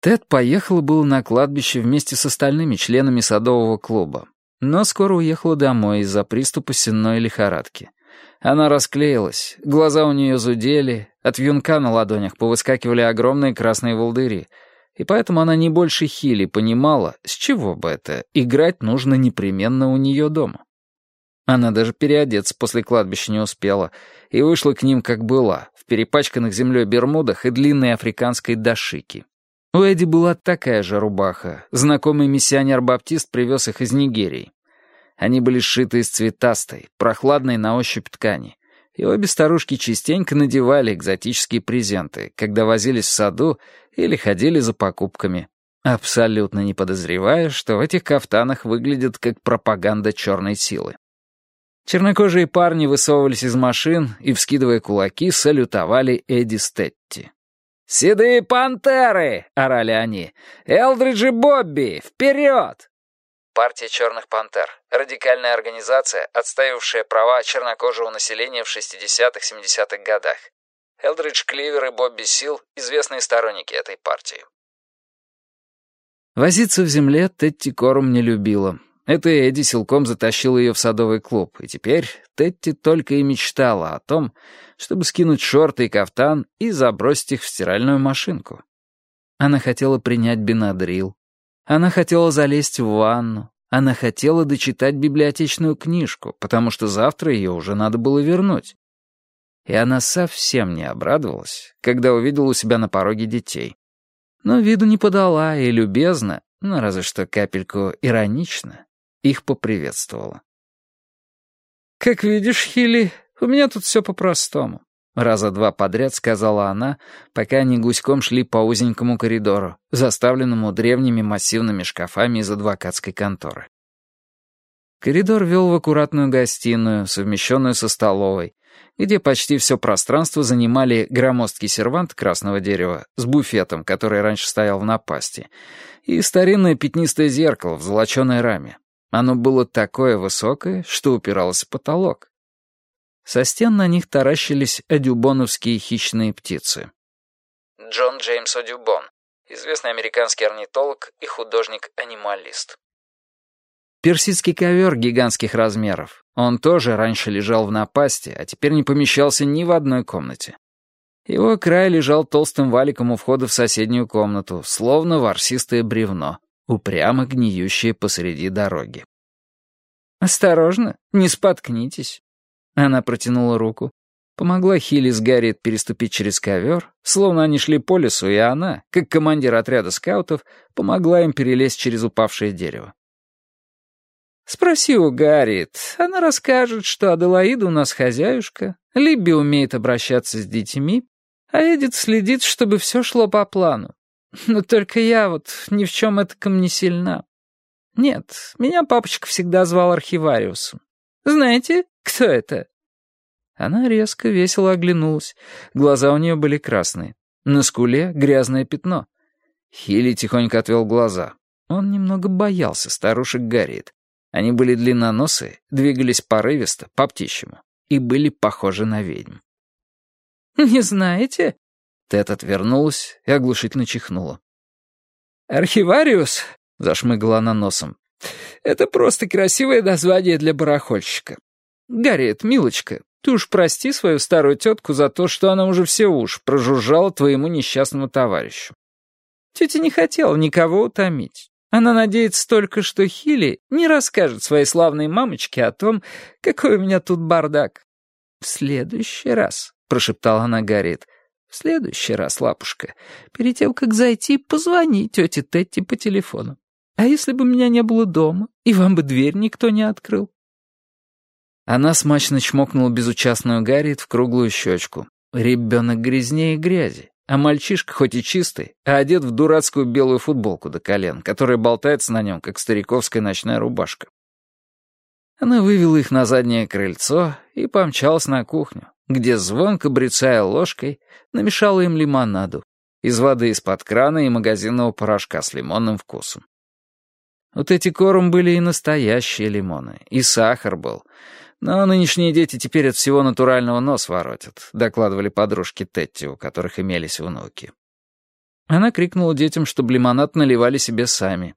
Тед поехала было на кладбище вместе с остальными членами садового клуба, но скоро уехала домой из-за приступа сенной лихорадки. Она расклеилась, глаза у нее зудели, от вьюнка на ладонях повыскакивали огромные красные волдыри, и поэтому она не больше Хили понимала, с чего бы это, играть нужно непременно у нее дома. Она даже переодеться после кладбища не успела и вышла к ним как была, в перепачканных землей бермудах и длинной африканской дашики. У Эдди была такая же рубаха. Знакомый миссионер-баптист привез их из Нигерии. Они были сшиты из цветастой, прохладной на ощупь ткани. И обе старушки частенько надевали экзотические презенты, когда возились в саду или ходили за покупками, абсолютно не подозревая, что в этих кафтанах выглядят как пропаганда черной силы. Чернокожие парни высовывались из машин и, вскидывая кулаки, салютовали Эдди Стетти. «Седые пантеры!» — орали они. «Элдридж и Бобби! Вперед!» Партия «Черных пантер» — радикальная организация, отстаивавшая права чернокожего населения в 60-70-х годах. Элдридж Кливер и Бобби Сил — известные сторонники этой партии. Возиться в земле Тетти Корум не любила. Это Эдди силком затащил ее в садовый клуб, и теперь Тетти только и мечтала о том, чтобы скинуть шорты и кафтан и забросить их в стиральную машинку. Она хотела принять бенадрил. Она хотела залезть в ванну. Она хотела дочитать библиотечную книжку, потому что завтра ее уже надо было вернуть. И она совсем не обрадовалась, когда увидела у себя на пороге детей. Но виду не подала и любезно, ну разве что капельку иронично, их поприветствовала. «Как видишь, Хилли, у меня тут все по-простому», — раза два подряд сказала она, пока они гуськом шли по узенькому коридору, заставленному древними массивными шкафами из адвокатской конторы. Коридор вел в аккуратную гостиную, совмещенную со столовой, где почти все пространство занимали громоздкий сервант красного дерева с буфетом, который раньше стоял в напасти, и старинное пятнистое зеркало в золоченой раме. Оно было такое высокое, что упиралось в потолок. Со стен на них таращились одюбоновские хищные птицы. Джон Джеймс Одюбон, известный американский орнитолог и художник-анималист. Персидский ковер гигантских размеров. Он тоже раньше лежал в напасти, а теперь не помещался ни в одной комнате. Его край лежал толстым валиком у входа в соседнюю комнату, словно ворсистое бревно, упрямо гниющее посреди дороги. «Осторожно, не споткнитесь», она протянула руку, помогла Хилли с Гарриет переступить через ковер, словно они шли по лесу, и она, как командир отряда скаутов, помогла им перелезть через упавшее дерево. «Спроси у Гарриет, она расскажет, что Аделаида у нас хозяюшка, Либби умеет обращаться с детьми, а Эдит следит, чтобы все шло по плану. Но только я вот ни в чем этаком не сильна. Нет, меня папочка всегда звал архивариусом. Знаете, кто это?» Она резко, весело оглянулась. Глаза у нее были красные. На скуле грязное пятно. Хилли тихонько отвел глаза. Он немного боялся старушек Гарриет. Они были длинноносые, двигались порывисто, по-птичьему, и были похожи на ведьм. «Не знаете?» Тед отвернулась и оглушительно чихнула. «Архивариус», — зашмыгала она носом, — «это просто красивое название для барахольщика. «Гарриет, милочка, ты уж прости свою старую тетку за то, что она уже все уж прожужжала твоему несчастному товарищу. Тетя не хотела никого утомить. Она надеется только, что Хилли не расскажет своей славной мамочке о том, какой у меня тут бардак. «В следующий раз», — прошептала она Гарриет, — «в следующий раз, лапушка, перед тем, как зайти, позвони тете Тетти по телефону. А если бы меня не было дома, и вам бы дверь никто не открыл?» Она смачно чмокнула безучастную Гарриет в круглую щечку. Ребенок грязнее грязи, а мальчишка хоть и чистый, а одет в дурацкую белую футболку до колен, которая болтается на нем, как стариковская ночная рубашка. Она вывела их на заднее крыльцо и помчалась на кухню, где, звонко брецая ложкой, намешала им лимонаду из воды из-под крана и магазинного порошка с лимонным вкусом. Вот эти корм были и настоящие лимоны, и сахар был — но нынешние дети теперь от всего натурального нос воротят, докладывали подружки Тетти, у которых имелись внуки. Она крикнула детям, чтобы лимонад наливали себе сами.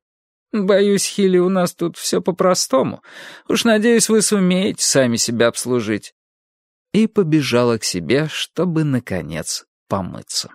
«Боюсь, Хилли, у нас тут все по-простому. Уж надеюсь, вы сумеете сами себя обслужить». И побежала к себе, чтобы, наконец, помыться.